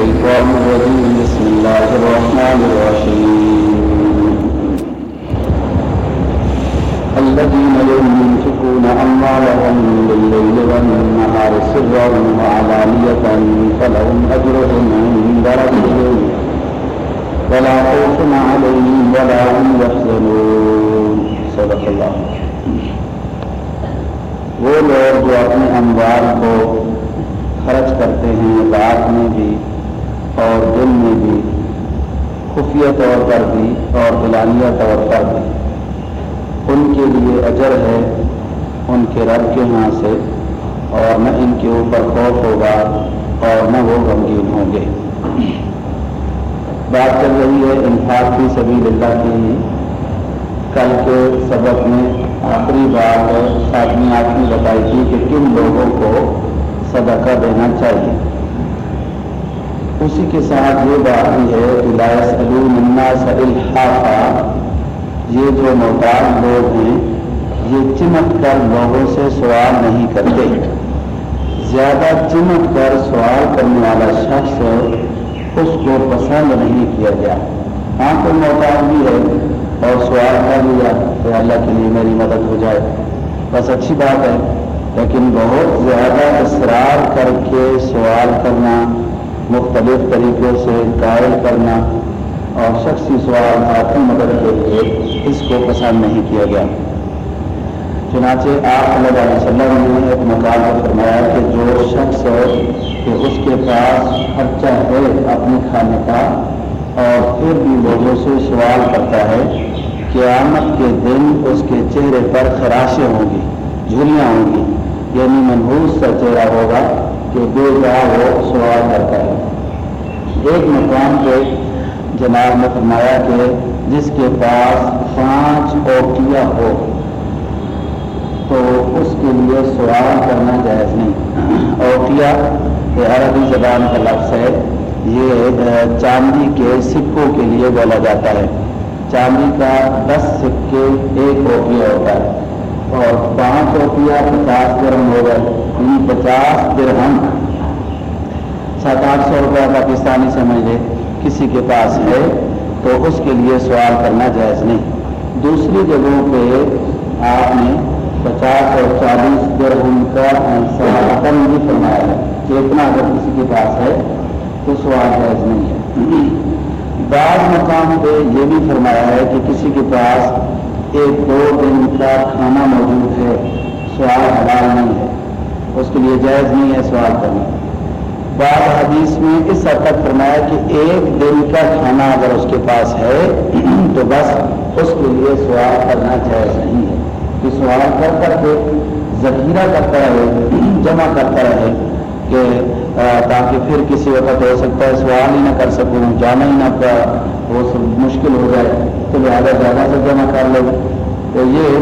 الشيطان الرجيم. بسم الله الرحمن الرحيم. الذين ينفقون أموالهم بالليل والنهار سرا وعلانية فلهم أجرهم عند ربهم. ولا خوف عليهم ولا هم يحزنون. صدق الله. وہ لوگ جو اپنے اموال کو خرچ کرتے ہیں رات میں بھی اور دن میں بھی خفیہ طور پر بھی اور دلانیہ طور پر بھی۔ ان کے لیے اجر ہے ان کے رب کے ہاں سے اور نہ ان کے اوپر خوف ہوگا اور نہ وہ غمگین ہوں گے۔ بات چل رہی ہے انفاق کی سبھی اللہ کی۔ کل کے سبق میں آخری بات ساتویں آپ نے بتائی تھی کہ کن لوگوں کو صدقہ دینا چاہیے۔ اسی کے ساتھ یہ بات بھی ہے کہ لائس علی منا یہ جو محتاج لوگ ہیں، یہ چمٹ کر لوگوں سے سوال نہیں کرتے۔ زیادہ چمٹ کر سوال کرنے والا شخص اس کو پسند نہیں کیا گیا۔ ہاں کوئی محتاج بھی ہے اور سوال کر لیا کہ اللہ کے لیے میری مدد ہو جائے۔ بس اچھی بات ہے، لیکن بہت زیادہ اصرار کر کے سوال مختلف طریقوں سے قائل کرنا اور شخصی سوال آتی مدد کے لیے اس کو پسند نہیں کیا گیا۔ چنانچہ آپ علیہ وسلم نے ایک مقام پر فرمایا کہ جو شخص کہ اس کے پاس خرچہ ہے اپنے کھانے کا اور پھر بھی لوگوں سے سوال کرتا ہے، قیامت کے دن اس کے چہرے پر خراشیں ہوں گی جھلیاں ہوں گی یعنی منحوس سا چہرہ ہوگا۔ کہ بے جا وہ سوال کرتا ہے۔ ایک مقام پہ جناب نے فرمایا کہ جس کے پاس پانچ اوکیا ہو تو اس کے لیے سوال کرنا جائز نہیں۔ اوکیا یہ عربی زبان کا لفظ ہے۔ یہ چاندی کے سکوں کے لیے بولا جاتا ہے۔ چاندی کا دس سکے ایک اوکیا ہوتا ہے۔ اور پانچ روپیہ پچاس درم ہو گئے۔ یعنی پچاس درہم۔ سات آٹھ سو روپیہ پاکستانی سمجھ لے، کسی کے پاس ہے تو اس کے لیے سوال کرنا جائز نہیں۔ دوسری جگہوں پہ آپ نے پچاس اور چالیس درہم کا سوال بھی فرمایا ہے کہ اتنا اگر کسی کے پاس ہے تو سوال جائز نہیں ہے۔ بعض مقام پہ یہ بھی فرمایا ہے کہ کسی کے پاس ایک دو دن کا کھانا موجود ہے سوال حلال نہیں ہے جائز نہیں ہے سوال کرنا۔ بعض حدیث میں اس حد تک فرمایا کہ ایک دن کا کھانا اگر اس کے پاس ہے، تو بس اس کے لیے سوال کرنا جائز نہیں ہے۔ کہ سوال کر کر کے ذخیرہ کرتا رہے، جمع کرتا رہے کہ تاکہ پھر کسی وقت ہو سکتا ہے سوال ہی نہ کر سکوں، جانا ہی نہ وہ مشکل ہو جائے۔ تو لہٰذا زیادہ سے جمع کر لو۔ تو یہ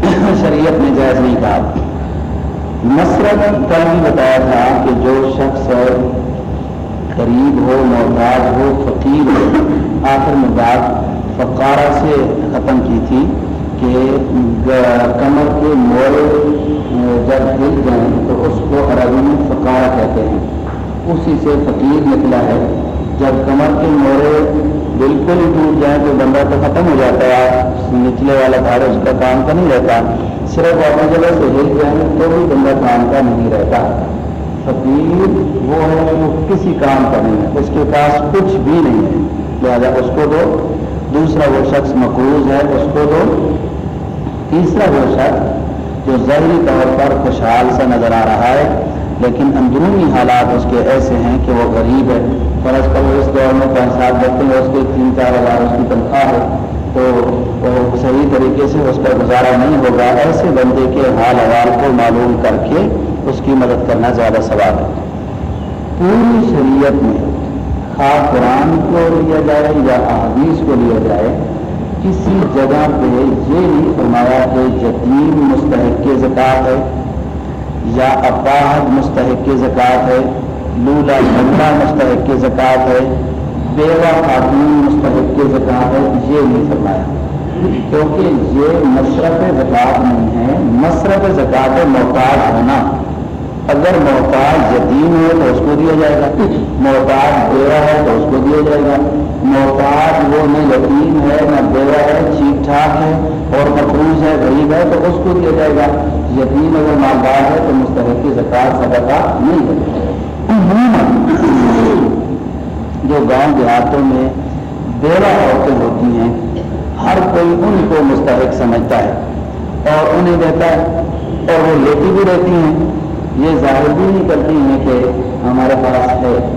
شریعت نے جائز نہیں کہا۔ مسرت کل بھی بتایا تھا کہ جو شخص غریب ہو محتاج ہو، فقیر ہو، آخر میں بات فقارہ سے ختم کی تھی کہ کمر کے مول جب گر جائیں تو اس کو عربی میں فقارہ کہتے ہیں۔ اسی سے فقیر نکلا ہے۔ جب کمر کے مورے بالکل ہی ٹوٹ جائیں تو بندہ تو ختم ہو جاتا ہے نچلے والا دھاڑ اس کا کام کا نہیں رہتا۔ صرف اپنی جگہ سے ہل جائیں تو بھی بندہ کام کا نہیں رہتا۔ فقیر وہ ہے وہ کسی کام کا نہیں ہے، اس کے پاس کچھ بھی نہیں ہے۔ لہٰذا اس کو دو۔ دوسرا وہ شخص مقروض ہے، اس کو دو۔ تیسرا وہ شخص جو ظاہری طور پر خوشحال سا نظر آ رہا ہے، لیکن اندرونی حالات اس کے ایسے ہیں کہ وہ غریب ہے۔ فرض کرو اس دور میں پانچ سات بچے ہیں اس کے تین چار ہزار اس کی تنخواہ ہے، تو صحیح طریقے سے اس کا گزارا نہیں ہوگا۔ ایسے بندے کے حال حوال کو معلوم کر کے اس کی مدد کرنا زیادہ سوال ہے۔ پوری شریعت میں خاص قرآن کو لیا جائے یا احادیث کو لیا جائے، کسی جگہ پہ یہ نہیں فرمایا کہ یتیم مستحق کے زکوٰۃ ہے یا اباہد مستحق زکوٰۃ ہے۔ لولا بندہ مستحق کی زکوٰۃ ہے، بیوہ خاتون مستحق کی زکوٰۃ ہے، یہ نہیں فرمایا۔ کیونکہ یہ مشرف زکوٰۃ نہیں ہے، مصرف زکوٰۃ محتاج ہونا اگر محتاج یتیم ہے تو اس کو دیا جائے گا۔ محتاج بیوہ ہے تو اس کو دیا جائے گا۔ محتاج وہ نہ یتیم ہے، نہ بیوہ ہے ٹھیک ٹھاک ہے، اور مقروض ہے، غریب ہے تو اس کو دیا جائے گا۔ یتیم اگر مالدار ہے تو مستحق زکات صدقہ نہیں ہے۔ جو گاؤں دیہاتوں میں بیوہ عورتیں ہوتی ہیں، ہر کوئی ان کو مستحق سمجھتا ہے اور انہیں دیتا ہے اور وہ لیتی بھی رہتی ہیں۔ یہ ظاہر بھی نہیں کرتی ہیں کہ ہمارے پاس ہے۔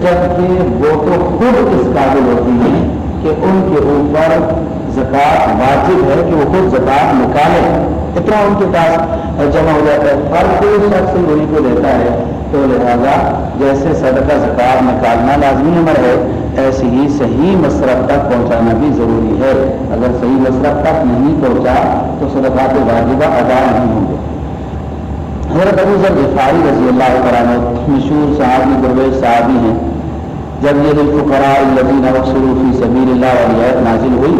جبکہ وہ تو خود اس قابل ہوتی ہیں کہ ان کے اوپر زکات واجب ہے کہ وہ خود زکات نکالے اتنا ان کے پاس جمع ہو جاتا ہے۔ ہر کوئی شخص وہی کو دیتا ہے۔ تو لہٰذا جیسے صدقہ زکات نکالنا لازمی عمر ہے ایسے ہی صحیح مصرف تک پہنچانا بھی ضروری ہے۔ اگر صحیح مصرف تک نہیں پہنچا تو صدقات واجبہ ادا نہیں ہوں گے۔ حضرت ابو ذر غفاری رضی اللہ تعالیٰ مشہور صحابی، درویش صحابی ہیں۔ جب یہ الفقراء الذین وقصروا فی سبیل اللہ والی آیت نازل ہوئی،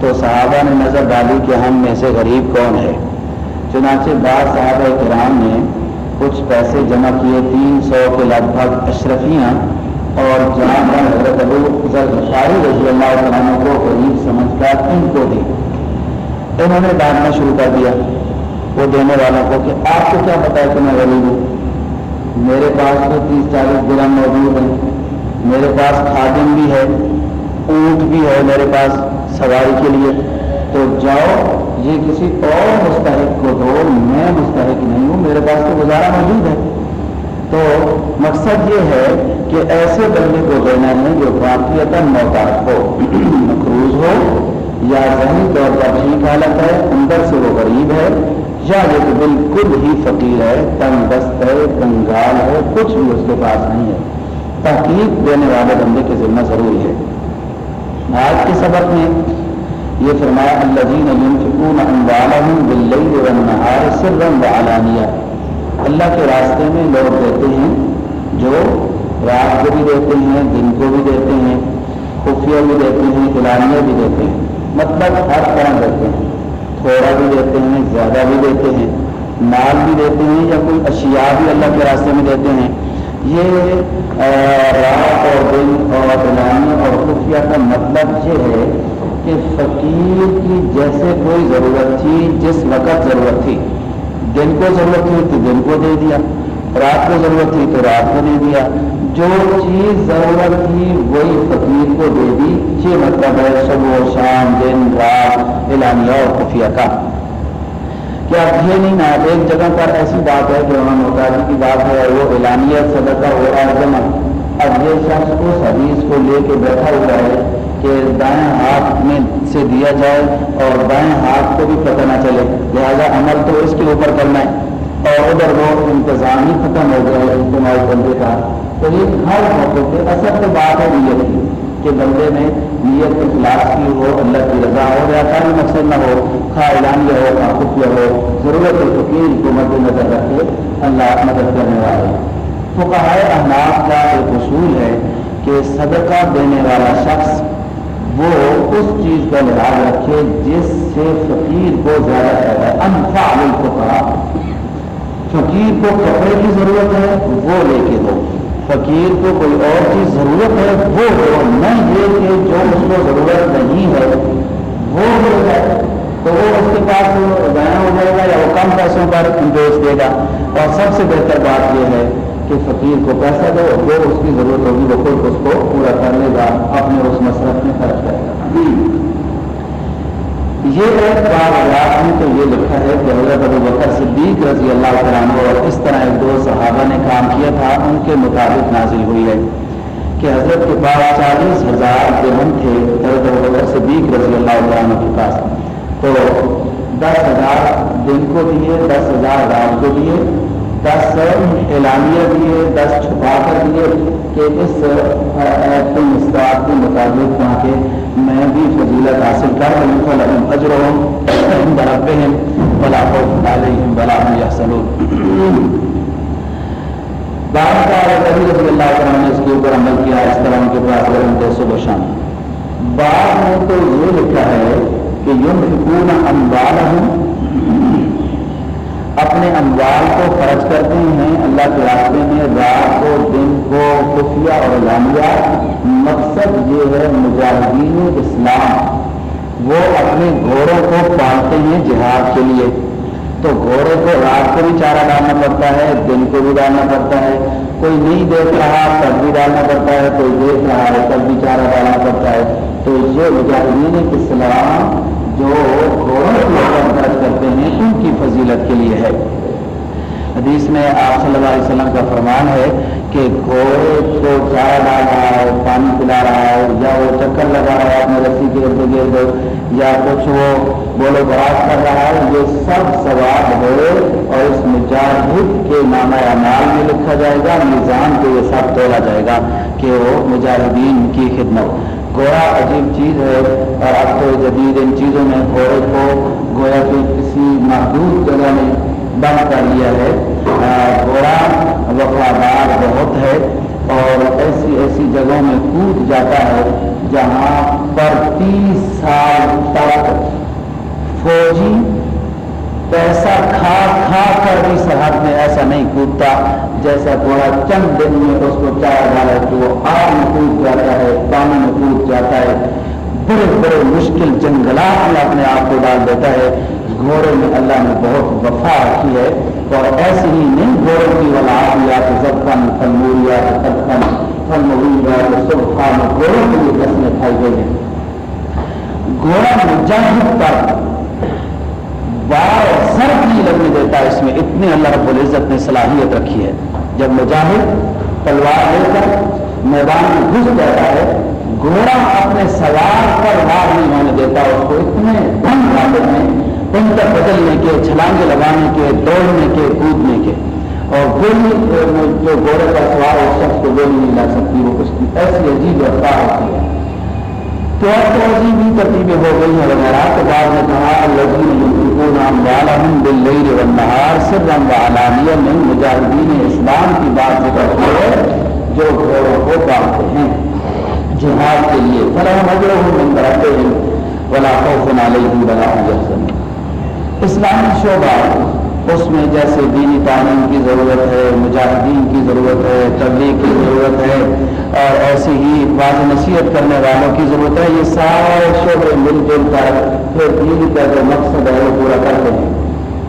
تو صحابہ نے نظر ڈالی کہ ہم میں سے غریب کون ہے۔ چنانچہ بعض صحابہ کرام نے کچھ پیسے جمع کیے، تین سو کے لگ بھگ اشرفیاں، اور جہاں پر حضرت ابو ذر غفاری رضی اللہ تعالیٰ کو غریب سمجھ کر ان کو دی انہوں نے ڈانٹنا شروع کر دیا۔ وہ دینے والوں کو کہ آپ کو کیا پتا ہے کہ میں غریب ہوں؟ میرے پاس تو تیس چالیس گرام موجود ہیں۔ میرے پاس خادم بھی ہے، اونٹ بھی ہے میرے پاس سواری کے لیے۔ تو جاؤ، یہ کسی اور مستحق کو دو، میں مستحق نہیں ہوں، میرے پاس تو گزارا موجود ہے۔ تو مقصد یہ ہے کہ ایسے بندے کو دینا ہے جو واقعیت محتاط ہو، مقروض ہو، یا ذہنی طور پر ٹھیک حالت ہے، اندر سے وہ غریب ہے۔ یا یہ تو بالکل ہی فقیر ہے تنگ دست ہے کنگال ہے، کچھ بھی اس کے پاس نہیں ہے۔ تحقیق دینے والے بندے کے ذمہ ضروری ہے۔ آج کے سبق میں یہ فرمایا اللہ کے راستے میں لوگ دیتے ہیں جو رات کو بھی دیتے ہیں، دن کو بھی دیتے ہیں، خفیہ بھی دیتے ہیں کلانیاں بھی دیتے ہیں۔ مطلب ہر طرح دیتے ہیں۔ تھوڑا بھی دیتے ہیں، زیادہ بھی دیتے ہیں، مال بھی دیتے ہیں یا کوئی اشیاء بھی اللہ کے راستے میں دیتے ہیں۔ یہ رات اور دن اور اعلانیہ اور خفیہ کا مطلب یہ ہے کہ فقیر کی جیسے کوئی ضرورت تھی، جس وقت ضرورت تھی۔ دن کو ضرورت تھی تو دن کو دے دیا، رات کو ضرورت تھی تو رات کو دے دیا۔ جو چیز ضرورت تھی وہی فقیر کو دے دی۔ یہ مطلب ہے صبح شام، دن، رات اعلانیہ اور خفیہ کا۔ کیا یہ نہیں نہ ایک جگہ پر ایسی بات ہے کہ وہاں محتاجی کی بات ہے اور وہ اعلانیہ صدقہ ہو رہا ہے جمع اب یہ شخص اس حدیث کو لے کے بیٹھا ہوا ہے کہ دائیں ہاتھ میں سے دیا جائے اور بائیں ہاتھ کو بھی پتہ نہ چلے۔ لہٰذا عمل تو اس کے اوپر کرنا ہے۔ اور ادھر وہ انتظام ہی ختم ہو گیا ہے اجتماعی بندے کا۔ تو یہ ہر موقع پہ اصل تو بات ہے نیت کی کہ بندے نے نیت اخلاص کی ہو، اللہ کی رضا ہو یا بھی مقصد نہ ہو خواہ اعلانیہ ہو خواہ خفیہ ہو، ضرورت فقیر کو مد نظر رکھے، اللہ مدد کرنے والے فقہائے احناف کا ایک اصول ہے کہ صدقہ دینے والا شخص وہ اس چیز کا لحاظ رکھے جس سے فقیر کو زیادہ فائدہ انفا کو کہا فقیر کو کپڑے کی ضرورت ہے، وہ لے کے دو۔ فقیر کو کوئی اور چیز ضرورت ہے، وہ دو نہ یہ کہ جو اس کو ضرورت نہیں ہے، وہ ہو جائے تو وہ اس کے پاس ضائع ہو جائے گا یا وہ کم پیسوں پر بیچ دے گا۔ اور سب سے بہتر بات یہ ہے کہ فقیر کو پیسہ دو، جو اس کی ضرورت ہوگی وہ خود اس کو پورا کر لے گا، اپنے اس مصرف میں خرچ کرے گا۔ یہ ایک بار آیات میں تو یہ لکھا ہے کہ حضرت ابو بکر صدیق رضی اللہ عنہ اور اس طرح ایک دو صحابہ نے کام کیا تھا، ان کے مطابق نازل ہوئی ہے کہ حضرت کے پاس چالیس ہزار درہم تھے حضرت ابو بکر صدیق رضی اللہ عنہ کے پاس۔ تو دس ہزار دن کو دیے، دس ہزار رات کو دیے، دس اعلانیہ دیے، دس چھپا کر دیے کہ اس مستعد کے مطابق وہاں کے میں بھی فضیلت حاصل کر رہی ہوں فلحم اجر ہوں برابے ہیں بلا علیہم بلا یحسنون بعد کا رضی اللہ تعالیٰ نے اس کے اوپر عمل کیا، اس طرح ان کے پاس گرم دے صبح شام۔ بعد میں تو یہ لکھا ہے کہ یم حکون اموال ہوں اپنے اموال کو خرچ کرتے ہیں، اللہ کے راستے میں رات کو، دن کو، خفیہ اور لانیہ مقصد یہ ہے مجاہدین اسلام۔ وہ اپنے گھوڑوں کو پالتے ہیں جہاد کے لیے۔ تو گھوڑے کو رات کو بھی چارہ ڈالنا پڑتا ہے، دن کو بھی ڈالنا پڑتا ہے۔ کوئی نہیں دیکھ رہا، تب بھی ڈالنا پڑتا ہے۔ کوئی دیکھ رہا ہے، تب بھی چارہ ڈالنا پڑتا ہے۔ تو یہ مجاہدین اسلام جو گھوڑوں کے اوپر کرتے ہیں، ان کی فضیلت کے لیے ہے۔ حدیث میں آپ صلی اللہ علیہ وسلم کا فرمان ہے کہ گھوڑے کو چارہ ڈال رہا ہے پانی پلا رہا ہے یا وہ چکر لگا رہا ہے اپنے رسی کے ارد گرد، یا کچھ وہ بولو براز کر رہا ہے، یہ سب سواب ہے اور اس مجاہد کے نامہ اعمال میں لکھا جائے گا، نظام کو یہ سب تولا جائے گا کہ وہ مجاہدین کی خدمت۔ گویا عجیب چیز ہے اور اب تو جدید ان چیزوں میں گھوڑے کو گویا کہ کسی محدود جگہ میں بند کر لیا ہے۔ گھوڑا وفادار بہت ہے اور ایسی ایسی جگہوں میں کود جاتا ہے جہاں پر تیس سال تک فوجی پیسہ کھا کھا کر بھی سرحد میں ایسا نہیں کودتا جیسا گھوڑا چند دن میں اس کو چاہ رہا ہے کہ وہ آگ میں کود جاتا ہے، پانی میں کود جاتا ہے۔ بڑے بڑے مشکل جنگلات میں اپنے آپ کو ڈال دیتا ہے۔ گھوڑے میں اللہ نے بہت وفا رکھی ہے اور ایسے ہی نہیں گھوڑوں کی ولاد یا تو زبکن فن موریا تو تبکن تو گھوڑوں کے لیے قسمیں کھائی گئی ہیں۔ گھوڑا مجاہد پر بار سر کی لگنے دیتا ہے اس میں، اتنے اللہ رب العزت نے صلاحیت رکھی ہے۔ جب مجاہد تلوار لے کر میدان میں گھس جاتا ہے، گھوڑا اپنے سوار پر وار نہیں ہونے دیتا، اس کو اتنے دم لاتے ہیں، ان تک بدلنے کے چھلانگے لگانے کے، دوڑنے کے، کودنے کے۔ اور گولی جو گھوڑے کا سوار ہے شخص کو گولی نہیں لا سکتی، وہ اس کی ایسی عجیب رفتار ہوتی ہے۔ تو اب تو عجیب بھی ترتیبیں ہو گئی ہیں۔ وغیرہ تو بعد میں کہا لذیذ نام والا ہوں دل نہار سر رنگ علانیہ میں مجاہدین اسلام کی بات ذکر کی ہے، جو گھوڑوں کو پالتے ہیں۔ جہاد کے لیے فلاح مجرے ہوں من ہیں۔ ولا خوف علیہم ولا هم يحزنون اسلامی شعبہ اس میں جیسے دینی تعلیم کی ضرورت ہے، مجاہدین کی ضرورت ہے، تبلیغ کی ضرورت ہے، اور ایسے ہی بعض نصیحت کرنے والوں کی ضرورت ہے، یہ سارے شعبے مل جل کر پھر دین کا جو مقصد ہے، وہ پورا کرتے ہیں۔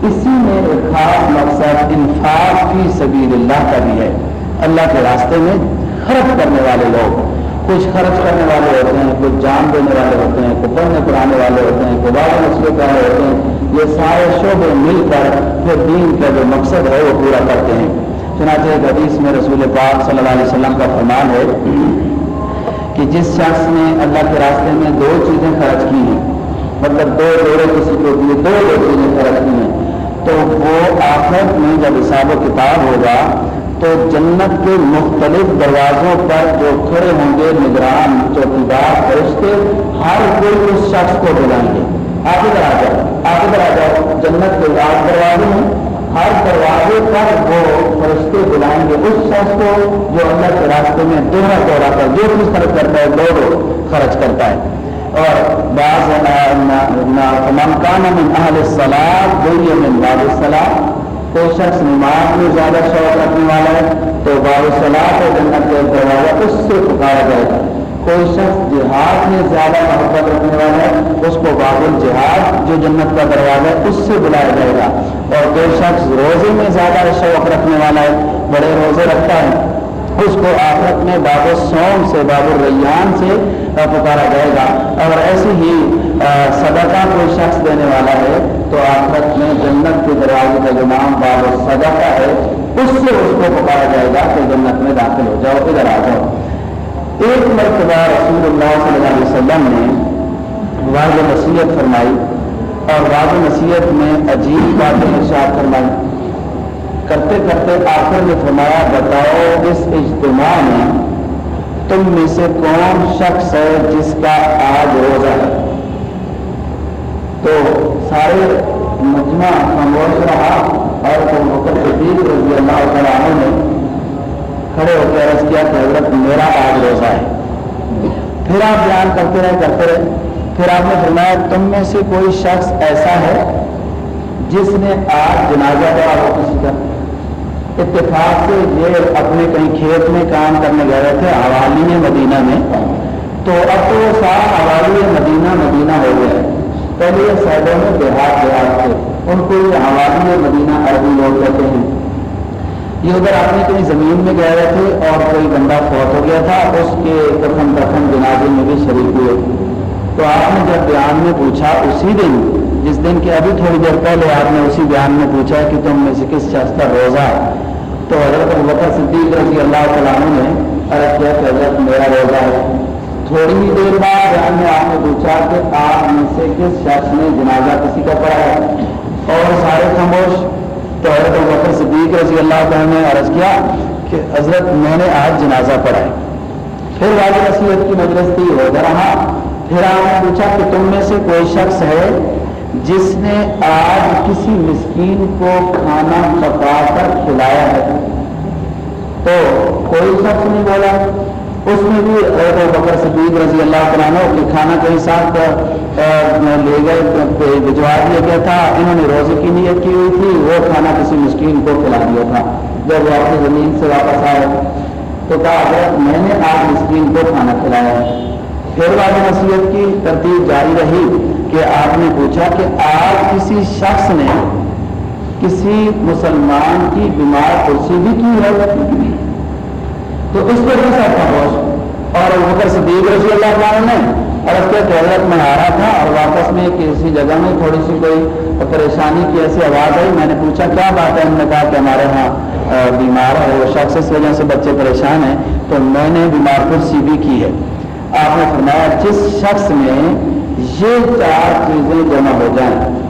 اسی میں ایک خاص مقصد انفاق کی سبیل اللہ کا بھی ہے۔ اللہ کے راستے میں خرچ کرنے والے لوگ۔ کچھ خرچ کرنے والے ہوتے ہیں، کچھ جان دینے والے ہوتے ہیں، کچھ پڑھنے پڑھانے والے ہوتے ہیں، کچھ بعض نسلوں والے ہوتے ہیں۔ یہ سارے شعبے مل کر پھر دین کا جو مقصد ہے وہ پورا کرتے ہیں۔ چنانچہ حدیث میں رسول پاک صلی اللہ علیہ وسلم کا فرمان ہے کہ جس شخص نے اللہ کے راستے میں دو چیزیں خرچ کی ہیں مطلب دو جوڑے کسی کو دیے، دو دو چیزیں خرچ کی ہیں، تو وہ آخر میں جب حساب و کتاب ہوگا تو جنت کے مختلف دروازوں پر جو کھڑے ہوں گے نگران، چوکیدار، فرشتے، ہر کوئی اس شخص کو بلائیں گے۔ آگے بڑھ آ جاؤ، آگے بڑھ آ جاؤ۔ جنت کے آٹھ دروازے ہیں، ہر دروازے پر وہ فرشتے بلائیں گے۔ اس شخص کو جو اللہ کے راستے میں دوہرا دوہرا کر، جو کچھ خرچ کرتا ہے دو دو خرچ کرتا ہے۔ اور بعض من اہل صلاح دوئی من باب صلاح کوئی شخص نماز میں زیادہ شوق رکھنے والا ہے، تو باب صلاح کو جنت کے دروازہ اس سے پکارا جائے گا۔ کوئی شخص جہاد میں زیادہ محبت رکھنے والا ہے، اس کو باب الجہاد جو جنت کا دروازہ ہے، اس سے بلایا جائے گا۔ اور کوئی شخص روزے میں زیادہ شوق رکھنے والا ہے، بڑے روزے رکھتا ہے، اس کو آخرت میں باب سوم سے، باب الریان سے پکارا جائے گا۔ اور ایسے ہی صدقہ کوئی شخص دینے والا ہے تو آخرت میں جنت کے دروازے کا جو نام باب صدقہ ہے، اس سے اس کو پکارا جائے گا کہ جنت میں داخل ہو جاؤ، ادھر آ جاؤ۔ ایک مرتبہ رسول اللہ صلی اللہ علیہ وسلم نے واضح نصیحت فرمائی اور واضح نصیحت میں عجیب باتیں ارشاد فرمائی۔ کرتے کرتے آخر میں فرمایا، بتاؤ اس اجتماع میں تم میں سے کون شخص ہے جس کا آج روزہ ہے؟ تو سارے مجمع خاموش رہا اور رضی اللہ تعالیٰ نے کھڑے ہو کے عرض کیا کہ حضرت میرا آج روزہ ہے۔ پھر آپ بیان کرتے رہے کرتے رہے۔ پھر آپ نے فرمایا، تم میں سے کوئی شخص ایسا ہے جس نے آج جنازہ پڑا ہو کسی کا؟ اتفاق سے یہ اپنے کہیں کھیت میں کام کرنے گئے تھے، حوالی مدینہ میں۔ تو اب تو وہ سارا حوالی مدینہ مدینہ ہو گیا۔ پہلے یہ سائڈوں میں دیہات دیہات تھے ان کو یہ حوالی مدینہ عربی لوگ کہتے ہیں۔ یہ ادھر اپنی کہیں زمین میں گئے رہے تھے اور کوئی بندہ فوت ہو گیا تھا، اس کے کفن دفن جنازے میں بھی شریک ہوئے۔ تو آپ نے جب بیان میں پوچھا اسی دن، جس دن کے ابھی تھوڑی دیر پہلے آپ نے اسی بیان میں پوچھا کہ تم میں سے کس شخص کا روزہ، تو حضرت البکر صدیق رضی اللہ تعالیٰ نے عرض کیا کہ حضرت میرا روزہ ہے۔ تھوڑی ہی دیر بعد بیان میں آپ نے پوچھا کہ آپ میں سے کس شخص نے جنازہ کسی کا پڑھا ہے؟ اور سارے خاموش تو حضرت البکر صدیق رضی اللہ تعالیٰ نے عرض کیا کہ حضرت میں نے آج جنازہ پڑھا ہے۔ پھر واضح نصیحت کی مجلس تھی ہو رہا پھر آپ نے پوچھا کہ تم میں سے کوئی شخص ہے جس نے آج کسی مسکین کو کھانا پکا کر کھلایا ہے؟ تو کوئی شخص نہیں بولا۔ اس میں بھی بکر صدیق رضی اللہ عنہ کہ کھانا کہیں ساتھ لے گئے بھجوا دیا گیا تھا۔ انہوں نے روزے کی نیت کی ہوئی تھی، وہ کھانا کسی مسکین کو کھلا دیا تھا۔ جب وہ اپنی زمین سے واپس آئے، تو کہا اگر میں نے آج مسکین کو کھانا کھلایا ہے۔ پھر والی نصیحت کی، ترتیب جاری رہی کہ آپ نے پوچھا کہ آج کسی شخص نے کسی مسلمان کی بیمار کرسی بھی کی ہے؟ تو اس پر بھی سب خاموش۔ اور بکر صدیق رضی اللہ عنہ نے اور اس کے حضرت میں آ رہا تھا اور واپس میں کسی جگہ میں تھوڑی سی کوئی پریشانی کی ایسی آواز آئی۔ میں نے پوچھا، کیا بات ہے؟ انہوں نے کہا کہ ہمارے ہاں بیمار ہے۔ وہ شخص اس وجہ سے بچے پریشان ہیں۔ تو میں نے بیمار کرسی بھی کی ہے۔ آپ نے فرمایا، جس شخص میں یہ چار چیزیں جمع ہو جائیں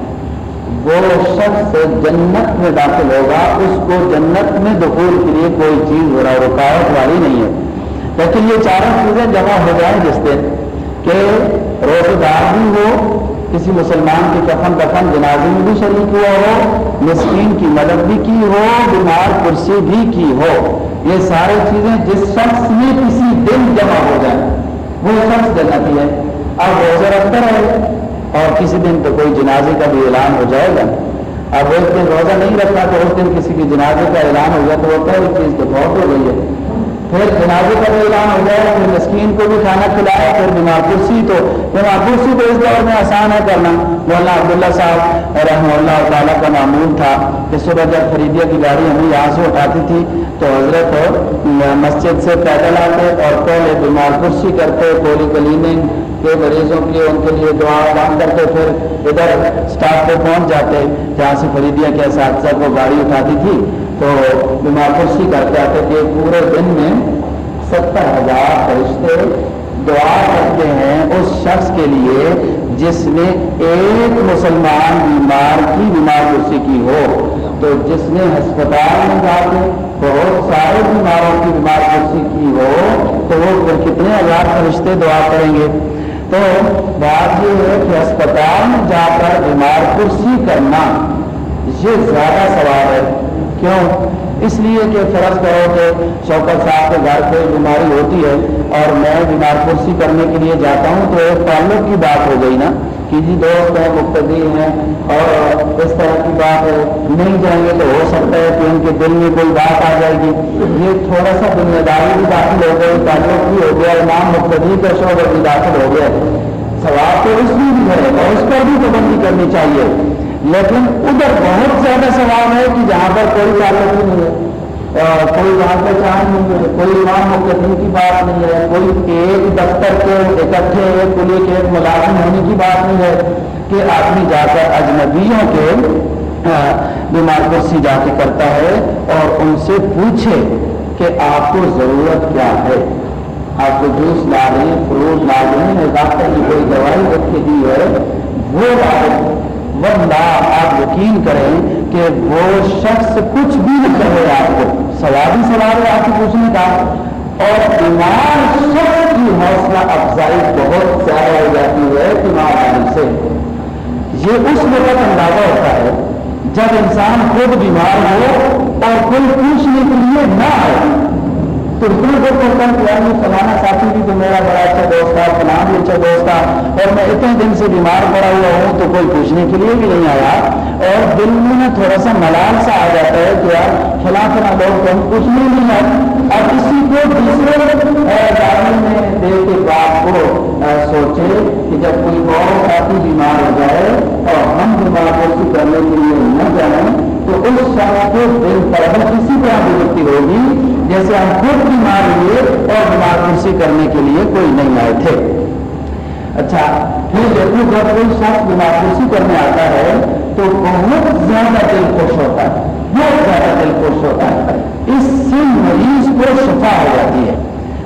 وہ شخص جنت میں داخل ہوگا، اس کو جنت میں دخول کے لیے کوئی چیز رکاوٹ والی نہیں ہے۔ لیکن یہ چاروں چیزیں جمع ہو جائیں جس دن کہ روزے دار بھی ہو، کسی مسلمان کے کفن کفن جنازے میں بھی شریک ہوا ہو، مسکین کی مدد بھی کی ہو، بیمار کرسی بھی کی ہو۔ یہ ساری چیزیں جس شخص میں کسی دن جمع ہو جائیں، وہ شخص جنتی ہے۔ اب روزہ رکھتا رہے اور کسی دن تو کوئی جنازے کا بھی اعلان ہو جائے گا۔ اب ایک دن روزہ نہیں رکھا تو اس دن کسی کی جنازے کا اعلان ہو گیا تو وہ پہلی چیز تو بہت ہو گئی ہے۔ پھر جنازے کا بھی اعلان ہو جائے پھر مسکین کو بھی کھانا کھلایا، پھر بیمار کرسی تو، بیمار کرسی تو اس دور میں آسان ہے کرنا۔ مولانا عبداللہ صاحب رحمہ اللہ تعالیٰ کا معمول تھا کہ صبح جب فریدیہ کی گاڑی ہمیں یہاں سے اٹھاتی تھی، تو حضرت مسجد سے پیدل آتے اور پہلے بیمار کرسی کرتے پولی کلیننگ کے مریضوں کے لیے، ان کے لیے دعا کام کرتے، پھر ادھر اسٹاف پہ پہنچ جاتے، جہاں سے فریدیا کے اساتذہ کو گاڑی اٹھاتی تھی۔ تو بیمار کرسی کرتے آتے کہ پورے دن میں ستر ہزار فرشتے دعا کرتے ہیں اس شخص کے لیے جس نے ایک مسلمان بیمار کی بیمار کرسی کی ہو۔ تو جس نے ہسپتال میں جا کے بہت سارے بیماروں کی بیمار کرسی کی ہو، تو وہ کتنے ہزار فرشتے دعا کریں گے۔ تو بات یہ ہے کہ اسپتال میں جا کر بیمار کرسی کرنا یہ زیادہ سوال ہے۔ کیوں؟ اس لیے کہ فرض کرو کہ شوکت صاحب کے گھر پہ بیماری ہوتی ہے اور میں بیمار کرسی کرنے کے لیے جاتا ہوں تو ایک تعلق کی بات ہو گئی نا؟ کہ جی دوست ہیں، مقتدی ہیں اور اس طرح کی بات نہیں جائیں گے تو ہو سکتا ہے کہ ان کے دل میں کوئی بات آ جائے گی۔ یہ تھوڑا سا دنیا داری بھی داخل ہو گئی تعلق بھی ہو گیا، امام مقتدی کا شعبہ بھی داخل ہو گیا۔ سوال تو اس میں بھی ہے اور اس پر بھی پابندی کرنی چاہیے۔ لیکن ادھر بہت زیادہ سوال ہے کہ جہاں پر کوئی تعلق نہیں ہے کوئی وہاں پہ چاند نہیں ہے، کوئی امام مقدم کی بات نہیں ہے، کوئی ایک دفتر کے اکٹھے ایک کے ایک ملازم ہونے کی بات نہیں ہے کہ آدمی جا کر اجنبیوں کے بیمار کرسی جا کے کرتا ہے اور ان سے پوچھے کہ آپ کو ضرورت کیا ہے۔ آپ کو جوس لا رہے ہیں، فروٹ لا رہے ہیں ڈاکٹر کی کوئی دوائی رکھ کے دی ہے، وہ ورنہ آپ یقین کریں کہ وہ شخص کچھ بھی نہیں کر رہے آپ کو۔ سوال ہی سوال ہے، آپ سے پوچھنے کا۔ اور بیمار شخص کی حوصلہ افزائی بہت زیادہ ہو جاتی ہے بیمار آنے سے۔ یہ اس وقت اندازہ ہوتا ہے جب انسان خود بیمار ہو اور کوئی پوچھنے کے لیے نہ آئے۔ تو دور دور کرتا ہوں کہ یار فلانا ساتھی بھی تو میرا بڑا اچھا دوست تھا، فلاں بھی اچھا دوست تھا، اور میں اتنے دن سے بیمار پڑا ہوا ہوں تو کوئی پوچھنے کے لیے بھی نہیں آیا۔ اور دل میں تھوڑا سا ملال سا آ جاتا ہے کہ یار کھلا کھلا لوگ تم کچھ نہیں ہے اور کسی کو دوسرے گاڑی میں دے کے بات کو سوچے کہ جب کوئی اور ساتھی بیمار ہو جائے اور ہم بیمار کو کرنے کے لیے نہ جائیں، تو اس شخص کو دل پر کسی طرح گزرتی ہوگی جیسے ہم خود بیمار ہوئے اور بیمار کرسی کرنے کے لیے کوئی نہیں آئے تھے۔ اچھا پھر دیکھو جب کوئی شخص بیمار کرسی کرنے آتا ہے، تو بہت زیادہ دل خوش ہوتا ہے، بہت زیادہ دل خوش ہوتا ہے۔ اس سے مریض کو شفا ہو جاتی ہے،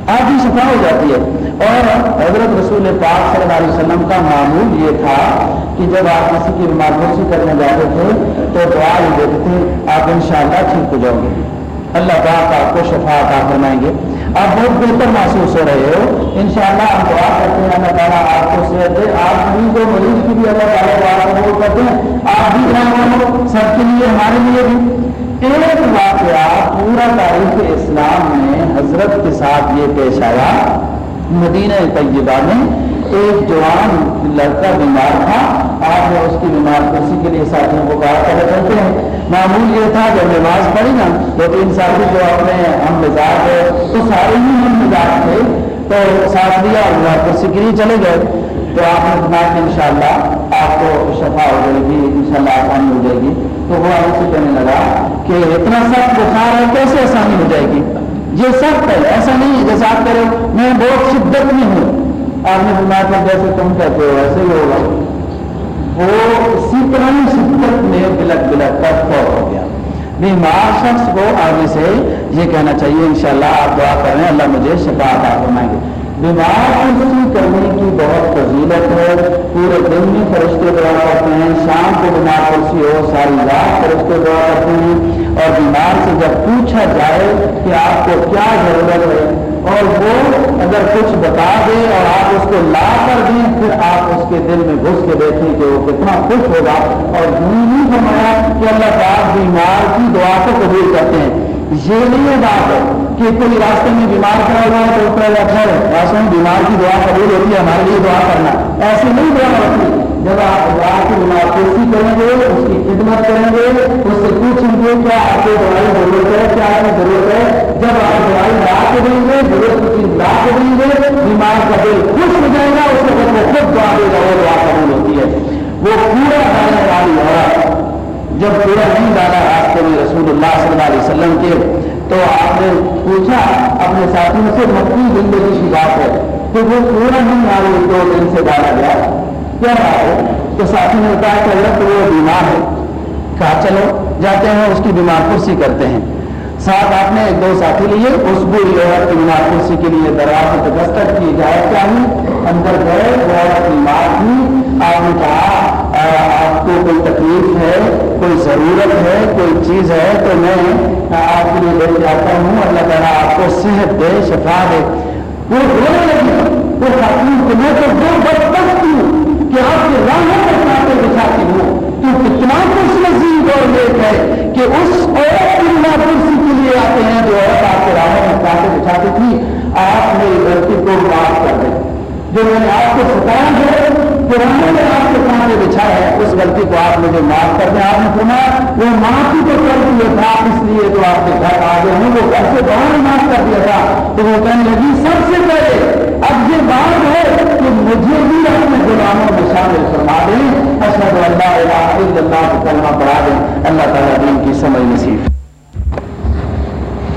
آدھی شفا ہو جاتی ہے۔ اور حضرت رسول پاک صلی اللہ علیہ وسلم کا معمول یہ تھا کہ جب آپ کسی کی بیمار کرسی کرنے جاتے تھے، تو دعا ہی دیتے تھے، آپ انشاءاللہ ٹھیک ہو جاؤ گے۔ اللہ پاک آپ کو شفا عطا فرمائیں گے۔ آپ بہت بہتر محسوس ہو رہے ہو۔ انشاءاللہ ہم دعا کرتے ہیں، اللہ تعالیٰ آپ کو صحت دے۔ آپ بھی کو مریض کی بھی اللہ تعالیٰ دعا قبول کرتے ہیں۔ آپ بھی ہو سب کے لیے، ہمارے لیے بھی۔ ایک واقعہ پورا تاریخ اسلام میں حضرت کے ساتھ یہ پیش آیا۔ مدینہ طیبہ میں ایک جوان لڑکا بیمار تھا۔ آپ نے اس کی بیمار کرسی کے لیے ساتھیوں کو کہا چلے چلتے ہیں۔ معمول یہ تھا جب نماز پڑھی نا، دو تین ساتھی جو اپنے ہم مزاج ہے تو سارے ہی ہم مزاج تھے، تو ساتھ دیا اور بیمار کرسی چلے گئے۔ تو آپ نے فرمایا کہ انشاءاللہ آپ کو شفا ہو جائے گی، انشاءاللہ آسانی ہو جائے گی۔ تو وہ آپ سے کہنے لگا کہ اتنا سخت بخار ہے، کیسے آسانی ہو جائے گی؟ یہ سخت ہے، ایسا نہیں ہے، جیسے آپ کرو میں بہت شدت میں ہوں۔ آپ نے فرمایا کہ جیسے تم کہتے ہو ویسے ہی ہوگا۔ وہ اسی طرح شدت میں بلک بلک کر فوت ہو گیا۔ بیمار شخص کو آگے سے یہ کہنا چاہیے، انشاءاللہ آپ دعا کریں، اللہ مجھے شفا عطا فرمائیں گے بیمار کرسی کرنے کی بہت فضیلت ہے۔ پورے دن میں فرشتے دعا کرتے ہیں، شام کو بیمار کرسی ہو، ساری رات فرشتے دعا کرتے ہیں۔ اور بیمار سے جب پوچھا جائے کہ آپ کو کیا ضرورت ہے اور وہ اگر کچھ بتا دے اور آپ اس کو لا کر دیں، پھر آپ اس کے دل میں گھس کے دیکھیں کہ وہ کتنا خوش ہوگا۔ اور نہیں فرمایا کہ اللہ پاک بیمار کی دعا کو قبول کرتے ہیں۔ یہ نہیں ہے بات ہے کہ کوئی راستے میں بیمار کرا ہوا ہے تو اتنا اچھا ہے۔ راستے میں بیمار کی دعا قبول ہوتی ہے، ہمارے لیے دعا کرنا۔ ایسے نہیں دعا کرتی جب آپ اللہ کی بیمار کوشی کریں گے، اس کی خدمت کریں گے، اس سے پوچھیں گے کیا آپ کو دوائی ضرورت ہے، کیا آپ کی ضرورت ہے؟ جب آپ دوائی لا کے دیں گے ضرورت کی چیز لا کے دیں گے، بیمار کا دل خوش ہو جائے گا، اس وقت وہ خود دعا دے گا، وہ دعا قبول ہوتی ہے۔ وہ پورا ڈالنے والی عورت جب پورا نہیں ڈالا راستے میں رسول اللہ صلی اللہ علیہ وسلم کے، تو آپ نے پوچھا، اپنے ساتھیوں سے مکی زندگی کی بات ہے، تو وہ پورا نہیں آ دو دن سے ڈالا گیا۔ کیا بات ہے تو ساتھی نے بتایا کہ اگر تو وہ بیمار ہے کہا، چلو، جاتے ہیں، اس کی بیمار کرسی کرتے ہیں۔ ساتھ آپ نے ایک دو ساتھی لیے، اس بری عورت کی بیمار کرسی کے لیے دروازے پہ دستک کی اجازت چاہیے اندر گئے، وہ عورت بیمار تھی۔ آپ نے کہا آپ کو کوئی تکلیف ہے، کوئی ضرورت ہے، کوئی چیز ہے، تو میں آپ کے لیے لے جاتا ہوں۔ اللہ تعالیٰ آپ کو صحت دے، شفا دے۔ وہ رونے لگی۔ وہ خاتون کو میں تو وہ بدبخت ہوں کہ آپ کے راہوں پر کانٹے بچھاتی ہوں۔ تو کتنا کچھ نصیب اور نیک ہے کہ اس عورت کی بنا کرسی کے لیے آتے ہیں جو عورت آپ کے راہوں میں کانٹے بچھاتی تھی۔ آپ نے لڑکی کو معاف کر دیں۔ جو میں نے آپ کو ستایا ہے پرانے نے آپ کے کانٹے بچھایا ہے، اس غلطی کو آپ مجھے معاف کر دیں۔ آپ نے سنا، وہ معافی تو کر دیا تھا اس لیے جو آپ کے گھر آ گئے ہیں، وہ گھر سے باہر معاف کر دیا تھا۔ تو وہ کہنے لگی، سب سے پہلے اب یہ بات ہے کہ مجھے بھی اپنے غلاموں میں شامل فرما دیں۔ اشد اللہ الہ الا اللہ کو کلمہ پڑھا دیں۔ اللہ تعالیٰ دین کی سمجھ نصیب۔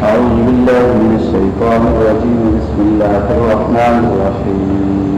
أعوذ بالله من الشيطان الرجيم بسم الله الرحمن الرحيم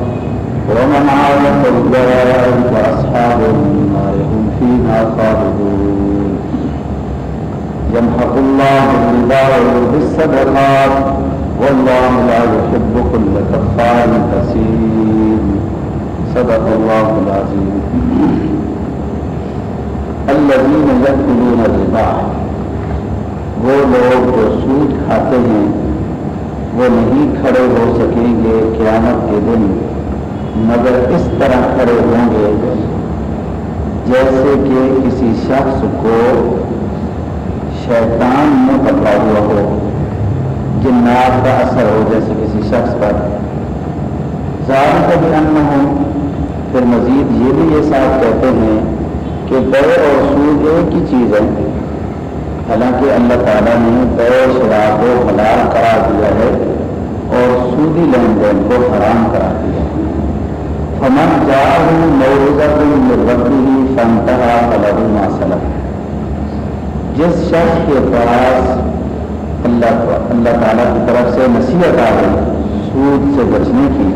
ومن عاد فأولئك أصحاب النار هم فيها خالدون. يمحق الله الربا ويربي الصدقات والله لا يحب كل كفار أثيم صدق الله العظيم. الذین یقلون الربا. وہ لوگ جو سود کھاتے ہیں وہ نہیں کھڑے ہو سکیں گے قیامت کے دن۔ مگر اس طرح کھڑے ہوں گے جیسے کہ کسی شخص کو شیطان میں پکڑا ہوا ہو، جنات کا اثر ہو جیسے کسی شخص پر۔ ظاہر کا بھی ان ہو پھر مزید یہ بھی یہ صاحب کہتے ہیں کہ بے اور سود ایک ہی چیز ہے۔ حالانکہ اللہ تعالیٰ نے بے شراب کو حلال کرا دیا ہے اور سودی لین دین کو حرام کرا دیا ہے۔ فمن جا ہوں موضوع فنتہا فلح ماسلم جس شخص کے پاس اللہ اللہ تعالیٰ کی طرف سے نصیحت آ گئی، سود سے بچنے کی،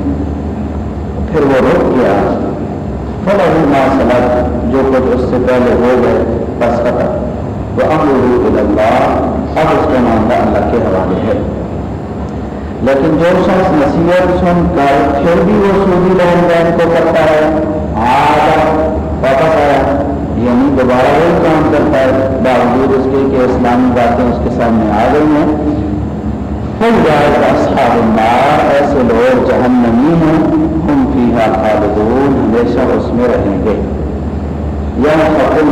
پھر وہ رک گیا فلاح ماسلم جو کچھ اس سے پہلے ہو گئے، بس ختم. وہ امر اللہ اب اس کا معاملہ اللہ کے حوالے ہے۔ لیکن جو شخص نصیحت سن کر پھر بھی وہ سودی لین دین کو کرتا ہے آگا واپس آیا یعنی دوبارہ وہی کام کرتا ہے، باوجود اس کے کہ اسلامی باتیں اس کے سامنے آ گئی ہیں۔ پھر جائے گا اصحاب النار، ایسے لوگ جہنمی ہیں، ہم فیہا خالدون، ہمیشہ اس میں رہیں گے۔ یا اللہ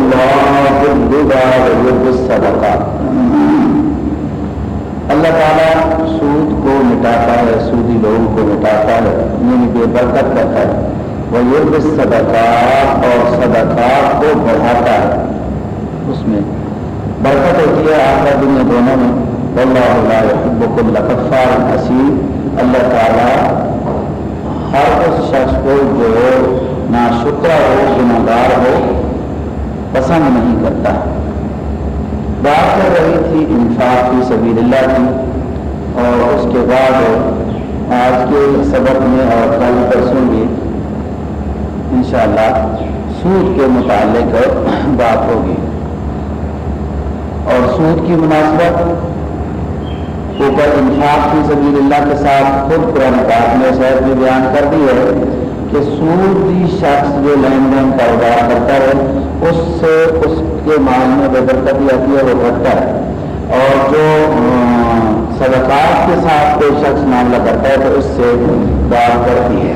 اللہ تعالیٰ سود کو مٹاتا ہے، سودی لوگوں کو مٹاتا ہے یعنی بے برکت کرتا ہے۔ وہ یوگ صدقات اور صدقات کو بڑھاتا ہے۔ اس میں برکت ہوتی ہے آخر دنیا دونوں میں۔ اللہ اللہ حب القفار حسین اللہ تعالیٰ ہر اس شخص کو جو نا شکر ہو گناگار ہو، پسند نہیں کرتا۔ بات کر رہی تھی انصاف کی سبیر اللہ کی، اور اس کے بعد آج کے سبق میں اور کل پرسوں بھی انشاءاللہ سود کے متعلق بات ہوگی۔ اور سود کی مناسبت اوپر انصاف کی سبیر اللہ کے ساتھ خود قرآن پاک نے شہر میں بیان کر دی ہے۔ کہ سودی شخص جو لین دین کاروبار کرتا ہے، اس سے اس کے مال میں بے برکتی آتی ہے، وہ گھٹتا ہے۔ اور جو صدقات کے ساتھ کوئی شخص معاملہ کرتا ہے تو اس سے بات کرتی ہے۔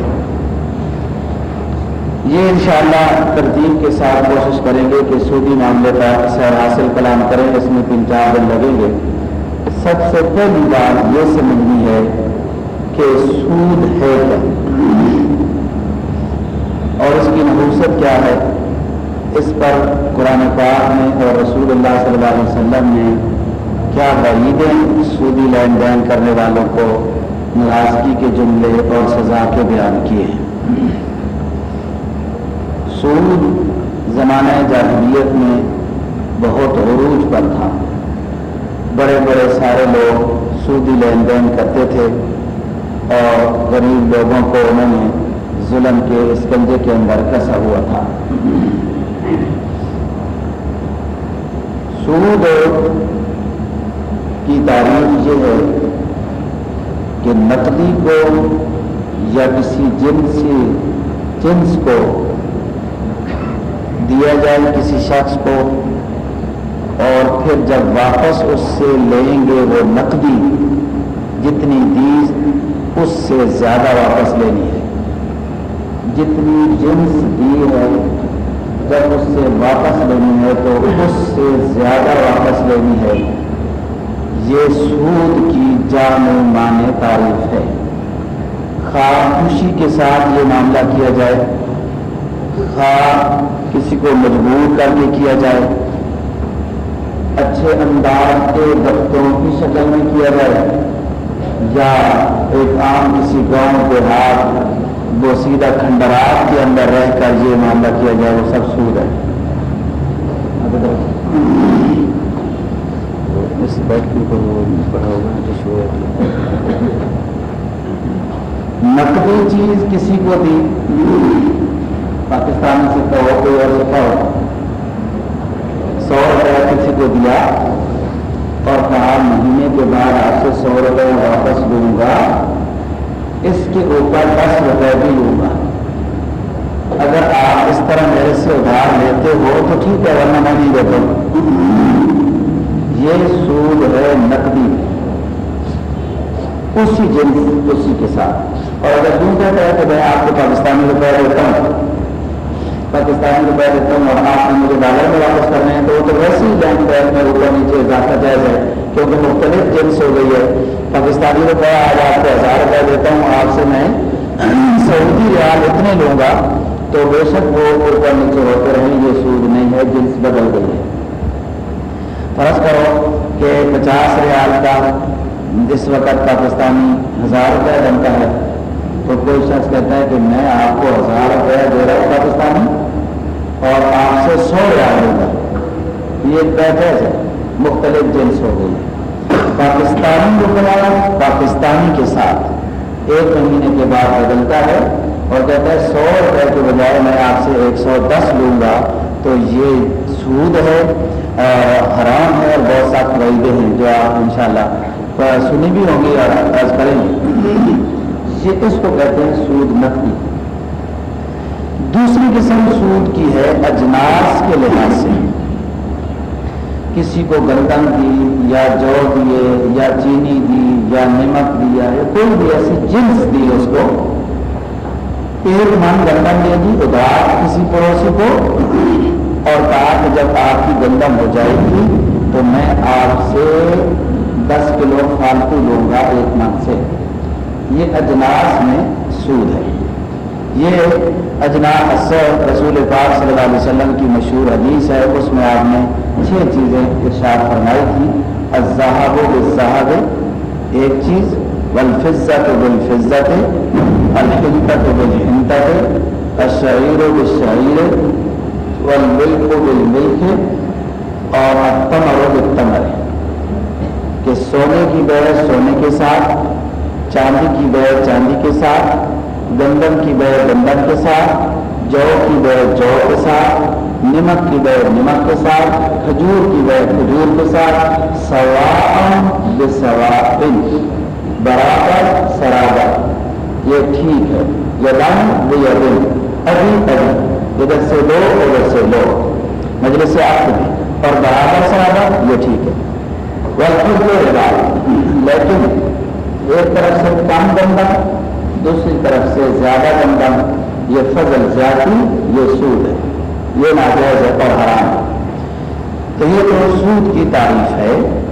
یہ انشاءاللہ ترتیب کے ساتھ کوشش کریں گے کہ سودی معاملے کا سیر حاصل کلام کریں، اس میں تین چار دن لگیں گے۔ سب سے پہلی بات یہ سمجھنی ہے کہ سود ہے کیا؟ اور اس کی نحوست کیا ہے؟ اس پر قرآن پاک میں اور رسول اللہ صلی اللہ علیہ وسلم نے کیا وعیدیں سودی لین دین کرنے والوں کو ناراضگی کے جملے اور سزا کے بیان کیے ہیں۔ سود زمانہ جاہلیت میں بہت عروج پر تھا۔ بڑے بڑے سارے لوگ سودی لین دین کرتے تھے اور غریب لوگوں کو انہوں نے ظلم کے اس کنجے کے اندر کسا ہوا تھا۔ سود کی تعریف یہ ہے کہ نقدی کو یا کسی جنسی جنس کو دیا جائے کسی شخص کو، اور پھر جب واپس اس سے لیں گے وہ نقدی جتنی دی اس سے زیادہ واپس لینی ہے۔ جتنی جنس دی ہے جب اس سے واپس لینی ہے تو اس سے زیادہ واپس لینی ہے۔ یہ سود کی جان مانے تعریف ہے۔ خواہ خوشی کے ساتھ یہ معاملہ کیا جائے۔ خواہ کسی کو مجبور کر کے کیا جائے۔ اچھے انداز کے دفتروں کی شکل میں کیا جائے۔ یا ایک عام کسی گاؤں دیہات وہ سیدھا کھنڈرات کے اندر رہ کر یہ معاملہ کیا جائے وہ سب سود ہے۔ اس پڑھا ہوگا نقدی چیز کسی کو دی پاکستان سے تو کوئی اور سکھا ہو۔ سو روپیہ کسی کو دیا اور کہا مہینے کے بعد آپ سے سو روپئے واپس دوں گا۔ اس کے اوپر دس روپے بھی لوں گا۔ اگر آپ اس طرح میرے سے ادھار لیتے ہو تو ٹھیک ہے، ورنہ میں نہیں دیتا یہ سود ہے نقدی۔ اسی جنس اسی کے ساتھ۔ اور اگر تم کہتا ہے کہ میں آپ کو پاکستانی روپئے دیتا ہوں، پاکستانی روپئے دیتا ہوں اور آپ نے مجھے ڈالر میں واپس کرنے ہیں، تو وہ تو ویسے ہی بینک بینک میں اوپر نیچے اضافہ جائز ہے، کیونکہ مختلف جنس ہو گئی ہے۔ پاکستانی روپیہ آج آپ کو ہزار روپئے دیتا ہوں، آپ سے میں سعودی ریال اتنے لوں گا تو بے شک وہ اوپر نیچے ہوتے رہیں، یہ سود نہیں ہے، جنس بدل گئی ہے۔ فرض کرو کہ پچاس ریال کا اس وقت پاکستانی ہزار روپیہ بنتا ہے، تو کوئی شخص کہتا ہے کہ میں آپ کو ہزار روپیہ دے رہا ہوں پاکستانی اور آپ سے سو ریال دوں گا یہ پیکج ہے مختلف جنس ہو گئی۔ پاکستانی روپیہ پاکستانی کے ساتھ۔ ایک مہینے کے بعد بدلتا ہے اور کہتا ہے سو روپئے کے بجائے میں آپ سے ایک سو دس لوں گا۔ تو یہ سود ہے حرام ہے اور بہت سخت وعیدے ہیں جو آپ انشاءاللہ سنی بھی ہوں گی اور عرض کریں گے۔ یہ اس کو کہتے ہیں سود نقدی دوسری قسم سود کی ہے اجناس کے لحاظ سے۔ کسی کو گندم دی یا جو دیے یا چینی دی یا نمک دیا یا کوئی بھی ایسی جنس دی اس کو، ایک من گندم دے دی ادھار کسی پڑوسی کو، اور کہا کہ جب آپ کی گندم ہو جائے گی تو میں آپ سے دس کلو فالتو لوں گا ایک من سے۔ یہ اجناس میں سود ہے۔ یہ اجناس رسول پاک صلی اللہ علیہ وسلم کی مشہور حدیث ہے، اس میں آپ نے چھ چیزیں ارشاد فرمائی تھی۔ الزہب بالزہب ایک چیز والفزت بالفزت الحنطت بالحنطت الشعیر بالشعیر، والملک بالملک، اور التمر بالتمر۔ کہ سونے کی بیع سونے کے ساتھ، چاندی کی بیع چاندی کے ساتھ، گندم کی بیع گندم کے ساتھ، جو کی بیع جو کے ساتھ نمک کی بیع نمک کے ساتھ، کھجور کی بیع کھجور کے ساتھ سوا برابر، سرابر۔ یہ ٹھیک ہے، یہ رنگ وہ یہ ابھی ابھی۔ ادھر سے لو ادھر سے لو مجلس سے اور برابر، سرابر، یہ ٹھیک ہے۔ لیکن ایک طرف سے کم گندم دوسری طرف سے زیادہ گندم یہ فضل زیادتی یہ سود ہے۔ یہ ناجائز ہے اور حرام ہے۔ تو یہ تو سود کی تعریف ہے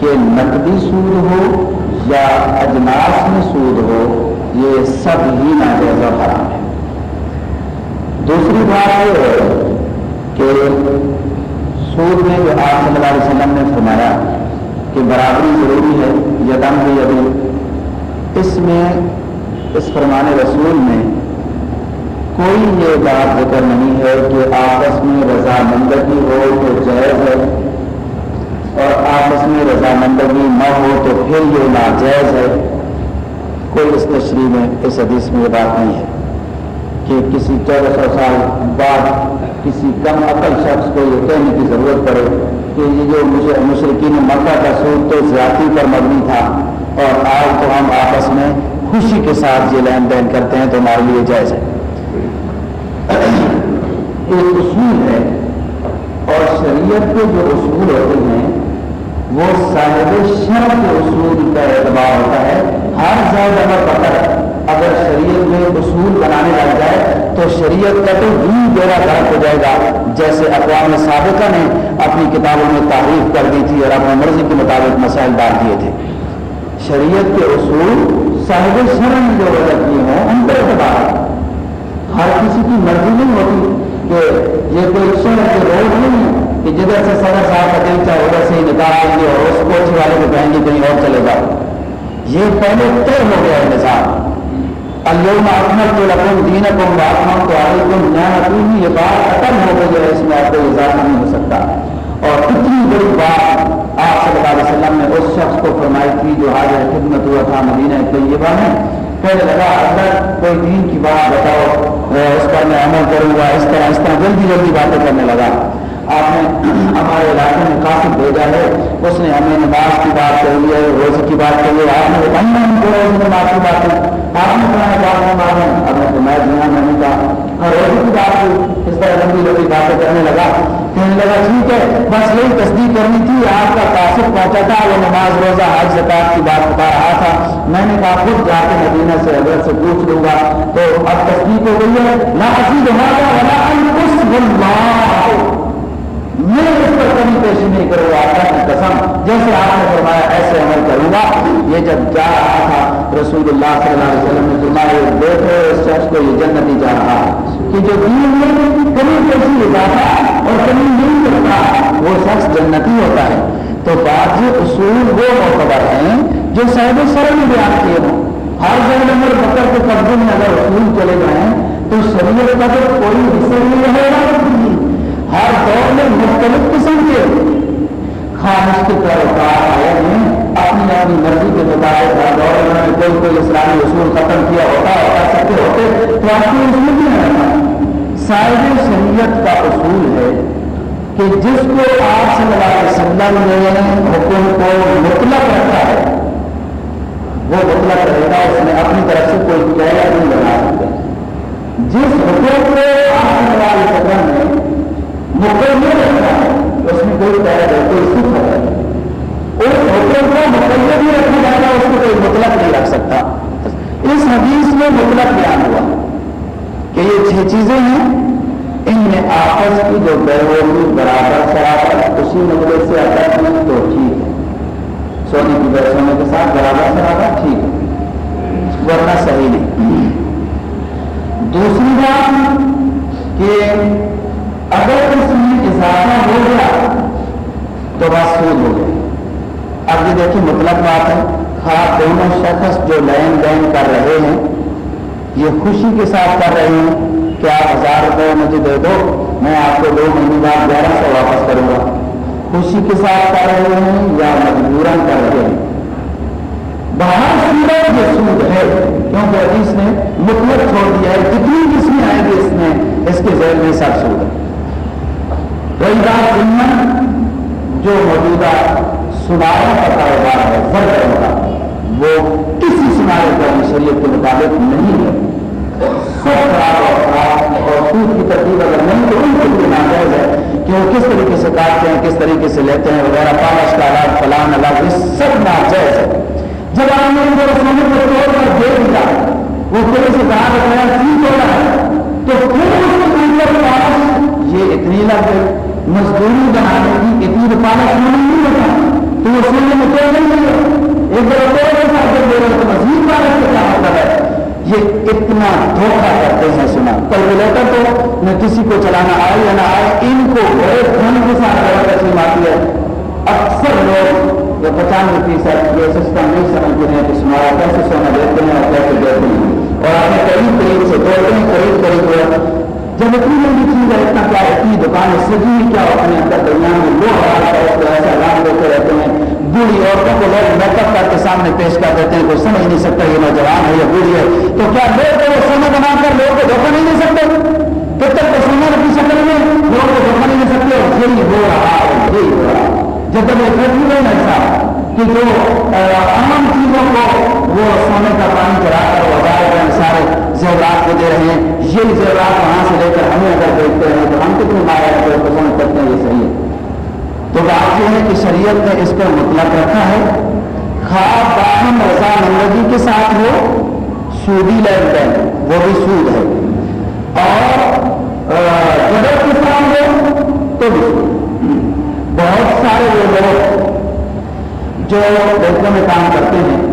کہ نقدی سود ہو یا اجناس میں سود ہو، یہ سب ہی ناجائز اور حرام ہے۔ دوسری بات یہ ہے کہ سود میں جو آپ صلی اللہ علیہ وسلم نے فرمایا کہ برابری ضروری ہے یدم بھی ابھی اس میں، اس فرمان رسول میں کوئی یہ بات ذکر نہیں ہے کہ آپس میں رضامندگی ہو تو جائز ہے اور آپس میں رضامندگی نہ ہو تو پھر یہ ناجائز ہے۔ کوئی اس تشریح میں، اس حدیث میں یہ بات نہیں ہے کہ کسی چودہ سو سال بعد کسی کم عقل شخص کو یہ کہنے کی ضرورت پڑے کہ یہ جو مجھے مشرقین مکہ کا سود تو زیادتی پر مبنی تھا اور آج تو ہم آپس میں خوشی کے ساتھ یہ لین دین کرتے ہیں تو ہمارے لیے جائز ہے۔ ایک اصول ہے اور شریعت کے جو اصول ہوتے ہیں، وہ صاحب شر کے اصول کا اعتبار ہوتا ہے۔ ہر زیادہ پکڑ مطلب اگر شریعت میں اصول بنانے لگ جائے، تو شریعت کا تو بھی بیڑا غلط ہو جائے گا۔ جیسے اقوام سابقہ نے اپنی کتابوں میں تعریف کر دی تھی اور اپنے مرضی کے مطابق مسائل ڈال دیے تھے۔ شریعت کے اصول صاحب شرم جو غلط کیے ہوں، ان پر اعتبار ہر کسی کی مرضی نہیں ہوتی کہ یہ کوئی شہر کے روڈ نہیں ہے کہ جدھر سے صدر صاحب کا دل چاہے ادھر سے ہی نکال دیں گے اور اس کوچ والے کو کہیں گے کہیں اور چلے جاؤ۔ یہ پہلے طے ہو گیا ہے نظام۔ الم اکمل تو لکم دین کم باتم تو علیکم نعمت یہ بات ختم ہو گئی ہے، اس میں آپ کو اضافہ نہیں ہو سکتا۔ اور اتنی بڑی بات آپ صلی اللہ علیہ وسلم نے اس شخص کو فرمائی تھی جو حاضر خدمت ہوا تھا مدینہ طیبہ میں۔ پہلے لگا اگر کوئی دین کی بات بتاؤ۔ اس پر میں عمل کروں گا، اس طرح اس طرح جلدی جلدی باتیں کرنے لگا۔ آپ نے ہمارے علاقے میں کافی بھیجا ہے۔ اس نے ہمیں نماز کی بات کہی ہے، روزے کی بات کہی ہے۔ آپ نے نماز کی بات کی بات نہیں معلوم اب میں تو میں جینا میں نے کہا ہاں روزے کی بات کی اس طرح لمبی لمبی باتیں کرنے لگا۔ کہنے لگا، ٹھیک ہے، بس یہی تصدیق کرنی تھی، آپ کا کاشف پہنچا تھا، وہ نماز روزہ حج زکات کی بات بتا رہا تھا۔ میں نے کہا، خود جا کے مدینہ سے حضرت سے پوچھ لوں گا۔ تو اب تصدیق ہو گئی ہے۔ نہ میں اس پر کمی پیشی نہیں کروں گا اللہ کی قسم۔ جیسے آپ نے فرمایا، ایسے عمل کروں گا۔ یہ جب جا رہا تھا، رسول اللہ صلی اللہ علیہ وسلم نے فرمایا دیکھو اس شخص کو یہ جنتی جا رہا ہے۔ کہ جو دین میں کمی پیشی اضافہ اور کمی نہیں کرتا وہ شخص جنتی ہوتا ہے۔ تو بعض اصول وہ معتبر ہیں جو صاحب سر میں بیان کیے ہوں۔ ہر جگہ نمبر بکر کے قبضے میں اگر اصول چلے جائیں، تو شریعت کا تو کوئی حصہ نہیں رہے گا۔ ہر دور میں مختلف قسم کے خواہش کے پیروکار آئے ہیں اپنی اپنی مرضی کے مطابق ہر دور میں کوئی کوئی اسلامی اصول ختم کیا ہوتا ہے کر سکتے ہوتے، تو آپ کو اصول بھی نہیں رہتا صاحب شریعت کا اصول ہے کہ جس کو آپ صلی اللہ علیہ وسلم نے حکم کو مطلق رکھا ہے، وہ مطلق رہے گا، اس نے اپنی طرف سے کوئی قید نہیں بنا سکتے جس حکم کو آپ صلی اللہ علیہ وسلم نے مقرر رکھنا ہے، اس میں کوئی پہلے ہے کوئی سکھ ہے اس حکم کو مقرر بھی رکھا جائے گا، اس کو کوئی مطلب نہیں رکھ سکتا۔ اس حدیث میں مطلب بیان ہوا کہ یہ چھ چیزیں ہیں۔ ان میں آپس کی جو بیروی برابر شرابت اسی نظرے سے اگر کی تو ٹھیک ہے۔ سونے کی بے سونے کے ساتھ برابر شرابت ٹھیک ہے، ورنہ صحیح نہیں۔ دوسری بات کہ اگر اس میں اضافہ ہو گیا تو بات سود ہو گئی۔ اب یہ دیکھیے مطلب بات ہے، خاص دونوں شخص جو لین دین کر رہے ہیں، یہ خوشی کے ساتھ کر رہے ہیں کہ آپ ہزار روپے مجھے دے دو، میں آپ کو دو مہینے بعد گیارہ سو واپس کروں گا۔ خوشی کے ساتھ کر رہے ہیں یا مجبوراً کر رہے ہیں؟ باہر سورج یہ سود ہے، کیونکہ حدیث نے مطلب چھوڑ دیا ہے، جتنی جس میں آئے گی اس میں، اس کے ذہن میں سب سود ہے۔ رہی بات جو موجودہ سنارے کا کاروبار ہے فرق کا وہ کسی سنارے کا شریعت کے مطابق نہیں ہے۔ سب خراب اور خراب اور سود کی ترتیب اگر نہیں تو ان کے لیے ناجائز ہے کہ وہ کس طریقے سے کاٹتے ہیں، کس طریقے سے لیتے ہیں وغیرہ، پالش کا علاج، فلان علاج، یہ سب ناجائز ہے۔ جب آپ نے ان کو سمجھ کو توڑ کر دے دیا، وہ پھر سے کہا کہ ٹھیک ہو رہا ہے۔ تو پھر اس کے اندر پالش، یہ اتنی لگ مزدوری بنانے کی اتنی روپالہ نہیں ہوتا تو وہ میں کوئی نہیں ہے ایک بار کوئی کے ساتھ دے رہے تو مزید بارہ سے کیا مطلب ہے یہ اتنا دھوکہ کرتے ہیں سنا کیلکولیٹر تو نہ کسی کو چلانا آئے یا نہ آئے ان کو بڑے دھن کے ساتھ بڑا تقسیم آتی ہے اکثر لوگ جو پچانوے فیصد یہ سسٹم نہیں سمجھتے ہیں کہ سنارا کیسے سونا دیتے ہیں اور کیسے دیتے ہیں اور آپ قریب قریب سے دوڑتے ہیں قریب قریب جب اتنی لمبی چیز ہے اتنا کیا اتنی دکان سجی کیا اپنے اندر درمیان میں لوگ اس کو ایسا نام دیتے رہتے ہیں بوڑھی عورتوں کو لوگ میک اپ کر کے سامنے پیش کر دیتے ہیں کوئی سمجھ نہیں سکتا یہ نوجوان ہے یا بوڑھی ہے تو کیا لوگ کو سونا بنا کر لوگوں کو دھوکہ نہیں دے سکتے پتر کو سونا کی شکل میں لوگوں کو دھوکہ نہیں دے سکتے اور یہی ہو رہا ہے یہی ہو رہا ہے جب تک یہ فیصلہ نہیں ایسا کہ جو عام چیزوں کو وہ سونے کا پانی چڑھا کر وہ سارے زیورات کو دے رہے ہیں، یہ زیورات وہاں سے لے کر ہمیں اگر دیکھتے ہیں تو ہم کتنے مارے ہیں پسند کرتے ہیں، یہ صحیح ہے۔ تو بات یہ ہے کہ شریعت نے اس پر مطلب رکھا ہے۔ خواب باہم رضا مندگی کے ساتھ ہو، سودی لین دین، وہ بھی سود ہے۔ اور جگہ کے ساتھ ہو، تو بھی بہت سارے وہ لوگ جو بینکوں میں کام کرتے ہیں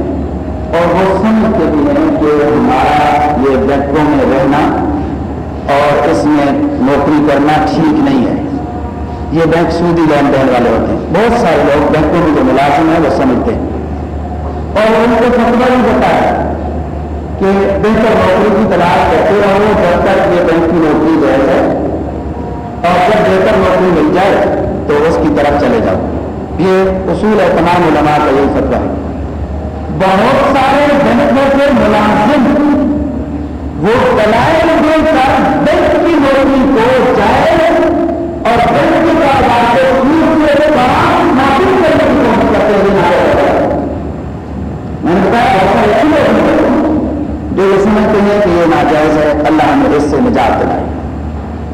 اور وہ سمجھتے بھی ہیں کہ ہمارا یہ بینکوں میں رہنا اور اس میں نوکری کرنا ٹھیک نہیں ہے۔ یہ بینک سودی لین دین والے ہوتے ہیں۔ بہت سارے لوگ بینکوں میں جو ملازم ہیں وہ سمجھتے ہیں۔ اور ان کو فتوا بھی ہوتا ہے کہ بہتر نوکری کی تلاش کرتے رہو جب تک یہ بینک کی نوکری جائز ہے اور جب بہتر نوکری مل جائے تو اس کی طرف چلے جاؤ۔ یہ اصول ہے تمام علماء کا یہی فتوا ہے۔ بہت سارے بینکوں کے ملازم، وہ دلائل دے کر بینک کی نوکری کو جائے اور بینک کے کاروبار سود تمام نافذ کرنے کی کوشش کرتے ہوئے میں نے بتایا بہت سارے ایسے لوگ جو یہ سمجھتے ہیں کہ یہ ناجائز ہے، اللہ ہمیں اس سے نجات دلائے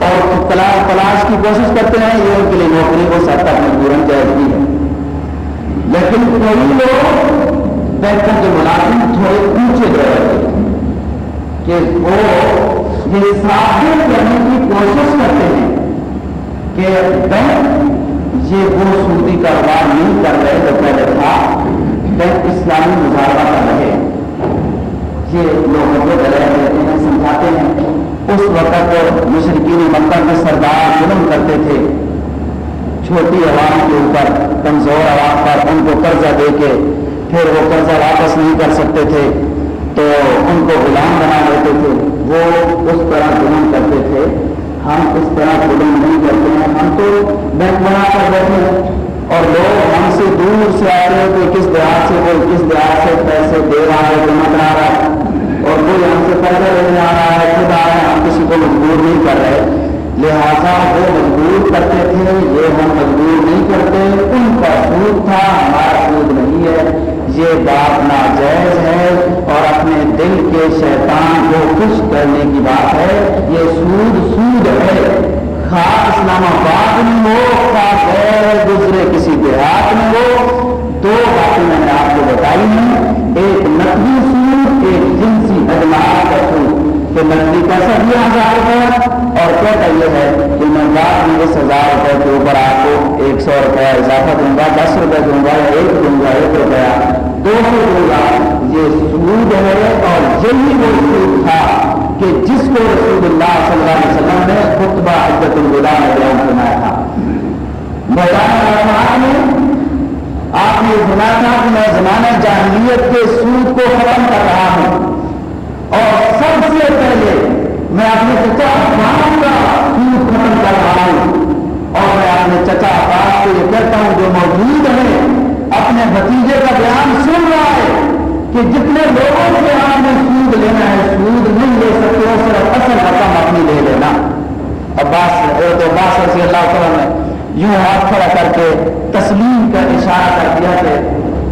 اور تلاش کی کوشش کرتے ہیں، یہ ان کے لیے نوکری کو سب تک مجبور جائز بھی ہے۔ لیکن کوئی لوگ بینکوں کے ملازم تھوڑے اونچے درجے کہ وہ یہ ثابت کرنے کی کوشش کرتے ہیں کہ بینک یہ وہ سودی کاروبار نہیں کر رہے جو پہلے تھا بینک اسلامی مظاہرہ کر رہے یہ لوگوں کو ڈرے دیتے ہیں سمجھاتے ہیں۔ اس وقت مشرقین مکہ کے سردار ظلم کرتے تھے۔ چھوٹی عوام کے اوپر، کمزور عوام پر ان کو قرضہ دے کے پھر وہ قرضہ واپس نہیں کر سکتے تھے، تو ان کو غلام بنا لیتے تھے۔ وہ اس طرح ظلم کرتے تھے۔ ہم اس طرح ظلم نہیں کرتے ہیں۔ ہم تو بینک بنا کر بیٹھے ہیں۔ اور لوگ ہم سے دور سے آ رہے ہیں کوئی کس دیہات سے کوئی کس دیہات سے پیسے دے رہا ہے جمع کرا رہا ہے۔ اور کوئی ہم سے پیسے لینے آ رہا ہے، خود آ رہا ہے ہم کسی کو مجبور نہیں کر رہے۔ لہذا وہ مجبور کرتے تھے۔ یہ ہم مجبور نہیں کرتے۔ ان کا سود تھا، ہمارا سود نہیں ہے۔ یہ بات ناجائز ہے اور اپنے دل کے شیطان کو خوش کرنے کی بات ہے، یہ سود سود ہے۔ خاص اسلام آباد میں ہو خاص غیر دوسرے کسی دیہات میں ہو۔ دو باتیں میں نے آپ کو بتائی ہیں۔ ایک نقلی سود، ایک جنسی اجلاس کا سود۔ کہ نقلی پیسہ دیا ہزار روپئے اور کہتا یہ ہے کہ میں بعد میں اس ہزار روپئے کے اوپر آپ کو ایک سو روپیہ اضافہ دوں گا، دس روپئے دوں گا یا ایک دوں گا، ایک روپیہ دو سو ہوگا یہ سود ہے اور یہی وہ سود تھا کہ جس کو رسول اللہ صلی اللہ علیہ وسلم نے خطبہ عزت الوداع میں بیان فرمایا تھا۔ میدان میں آپ نے سنا تھا کہ میں زمانہ جاہلیت کے سود کو ختم کر رہا ہوں۔ اور سب سے پہلے میں اپنے چچا افغان کا سود ختم کر رہا ہوں اور میں اپنے چچا افغان کو یہ کہتا ہوں جو موجود ہیں اپنے بھتیجے کا بیان سن رہا ہے کہ جتنے لوگوں کے ہاں آپ نے سود لینا ہے، سود نہیں لے سکتے ہو صرف اصل رقم اپنی لے لینا۔ عباس تو عباس رضی اللہ تعالیٰ نے یوں ہاتھ کھڑا کر کے تسلیم کا اشارہ کر دیا کہ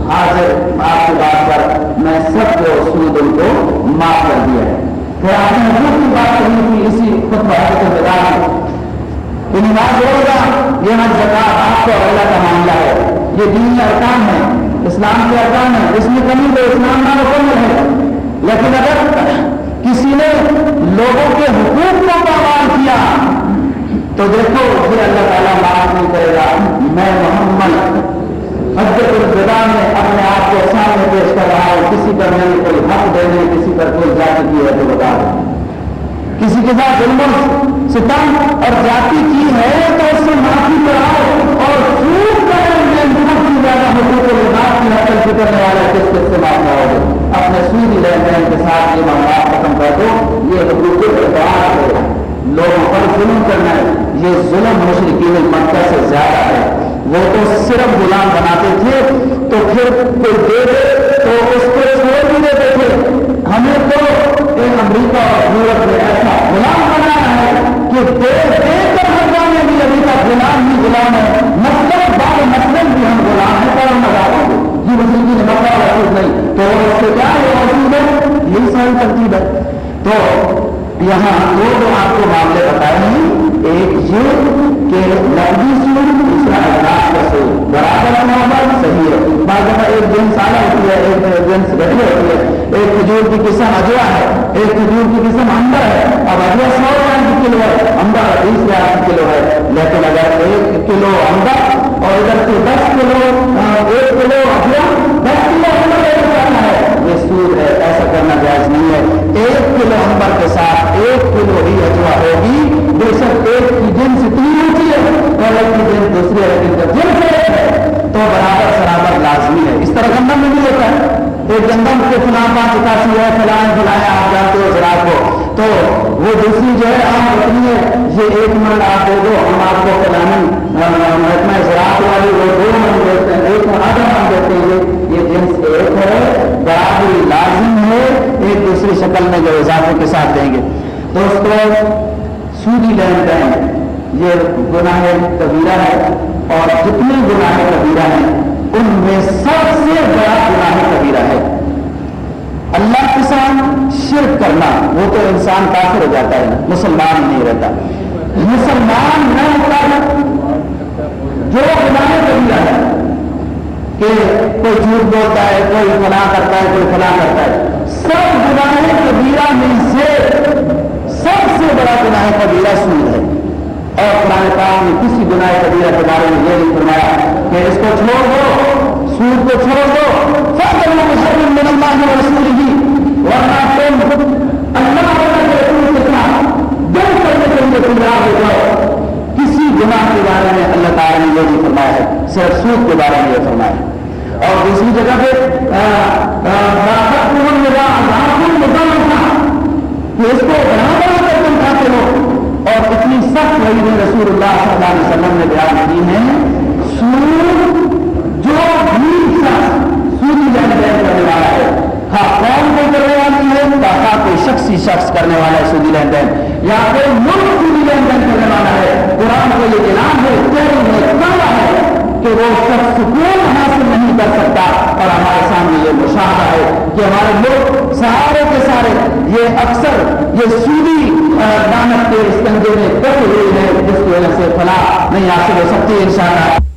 حاضر، آپ کی بات پر میں سب کو سود ان کو معاف کر دیا ہے۔ پھر آپ نے حضور کی بات کہی تھی اسی خود بہت کے بدار یعنی میں نماز ہوگا یہ ہم زکات آپ کو اللہ کا معاملہ ہے۔ یہ دین ارکان ہے، اسلام کے ارکان ہے اس میں کمی تو اسلام نہ مکمل ہے۔ لیکن اگر کسی نے لوگوں کے حقوق کو پامال کیا، تو دیکھو یہ اللہ تعالیٰ معاف نہیں کرے گا۔ میں محمد حضرت الفدا میں اپنے آپ کو سامنے پیش کر رہا ہوں۔ کسی پر میں نے کوئی حق دینے کسی پر کوئی جاتی کی ہے تو بتا دوں۔ کسی کے ساتھ ظلم ستم اور جاتی کی ہے تو اس سے معافی کراؤ اور زیادہ حقوق و لباس کی حد تک کرنے والا کس کس سے معاف نہ ہوگا اپنے سودی لین دین کے ساتھ یہ معاملات ختم کر دو۔ یہ حقوق اعتبار ہے۔ لوگوں پر ظلم کرنا ہے۔ یہ ظلم مشرقین مکہ سے زیادہ ہے۔ وہ تو صرف غلام بناتے تھے، تو پھر کوئی دے دے، تو اس کو چھوڑ بھی دیتے تھے۔ ہمیں تو ایک امریکہ اور یورپ میں ایسا غلام بنانا ہے کہ دے دے کر ہر میں بھی ابھی تک غلام ہی غلام ہے۔ مطلب بعض مسلم مطلب بھی ہم غلام ہیں پر ہم لگا دیں کی وسیع نے مکہ محفوظ نہیں تو اس سے کیا ہے موجود ہے یہی ساری ترتیب ہے تو یہاں دو جو آپ کو معاملے بتائے ہیں ایک یہ کہ لمبی سور دوسرا اجلاس کا سور برابر نمبر صحیح ہے بعض دفعہ ایک دن سالہ ہوتی ہے ایک دن گھڑی ہوتی ہے ایک کھجور کی قسم اجوا ہے؟ ایک کھجور کی قسم اندر ہے، اب اجوا سو روپئے کی کلو ہے اندر بیس ہزار کلو ہے لیکن اگر ایک کلو اندر ادھر سے دس کلو ایک کلو اجوا دس کلو اندر لے جانا ہے۔ یہ سود ہے، ایسا کرنا جائز نہیں ہے۔ ایک کلو ہمبر کے ساتھ ایک کلو ہی اجوا ہوگی۔ بے شک ایک کی جنس اتنی ہوتی ہے، اور ایک کی جنس دوسرے جنس ہے۔ تو برابر برابر لازمی ہے۔ اس طرح گندم میں بھی ہوتا ہے۔ ایک گندم کے فلاں پانچ اکاسی ہے فلائیں فلائیں آپ جانتے ہو زراعت کو۔ تو وہ دوسری جو ہے عام رکھنی ہے، یہ ایک من آپ دے دو، ہم آپ کو فلانی محکمہ زراعت والی وہ دو من دیتے ہیں، ایک من آدھا من دیتے ہیں۔ یہ جنس ایک ہے، برابری لازم ہے، ایک دوسری شکل میں جو اضافے کے ساتھ دیں گے۔ دوستو، سودی لین دین، یہ گناہ کبیرہ ہے اور جتنے گناہ کبیرہ ہیں ان میں سب سے بڑا گناہ کبیرہ ہے۔ اللہ کے ساتھ شرک کرنا، وہ تو انسان کافر ہو جاتا ہے، مسلمان نہیں رہتا۔ مسلمان نہ کر جو گناہ کبیرہ ہے، کہ کوئی جھوٹ بولتا ہے، کوئی فلاں کرتا ہے، کوئی فلاں کرتا ہے۔ سب گناہ کبیرہ میں سے سب سے بڑا گناہ کبیرہ سود ہے۔ اور قرآن پاک نے کسی گناہ کبیرہ کے بارے میں یہ نہیں فرمایا کہ اس کو چھوڑ دو سود کو چھوڑ دو سب لوگ مسلم من اللہ رسول ہی ورنہ تم اللہ کے رسول کے ساتھ دل کرنے کے لیے تیار ہو جاؤ کسی گناہ کے بارے میں اللہ تعالیٰ نے یہ نہیں فرمایا ہے صرف سود کے بارے میں یہ فرمایا ہے اور دوسری جگہ پہ کہ اس کو بنا بنا کر تم کھاتے ہو اور اتنی سخت وہی رسول اللہ صلی اللہ علیہ وسلم نے بیان کی ہے سود جو بھی شخص سودی لین دین کرنے والا ہے ہاں کون کو کرنے والی ہے کہا کوئی شخصی شخص کرنے والا ہے سودی لین دین یا کوئی ملک سودی لین دین کرنے والا ہے قرآن کو یہ اعلان ہے تیری ہے ہے کہ وہ شخص سکون حاصل نہیں کر سکتا اور ہمارے سامنے یہ مشاہدہ ہے کہ ہمارے لوگ سارے کے سارے یہ اکثر یہ سودی دانت کے اس کنگے میں کٹ ہوئی ہے جس کی وجہ سے فلاح نہیں حاصل ہو سکتی ان شاء اللہ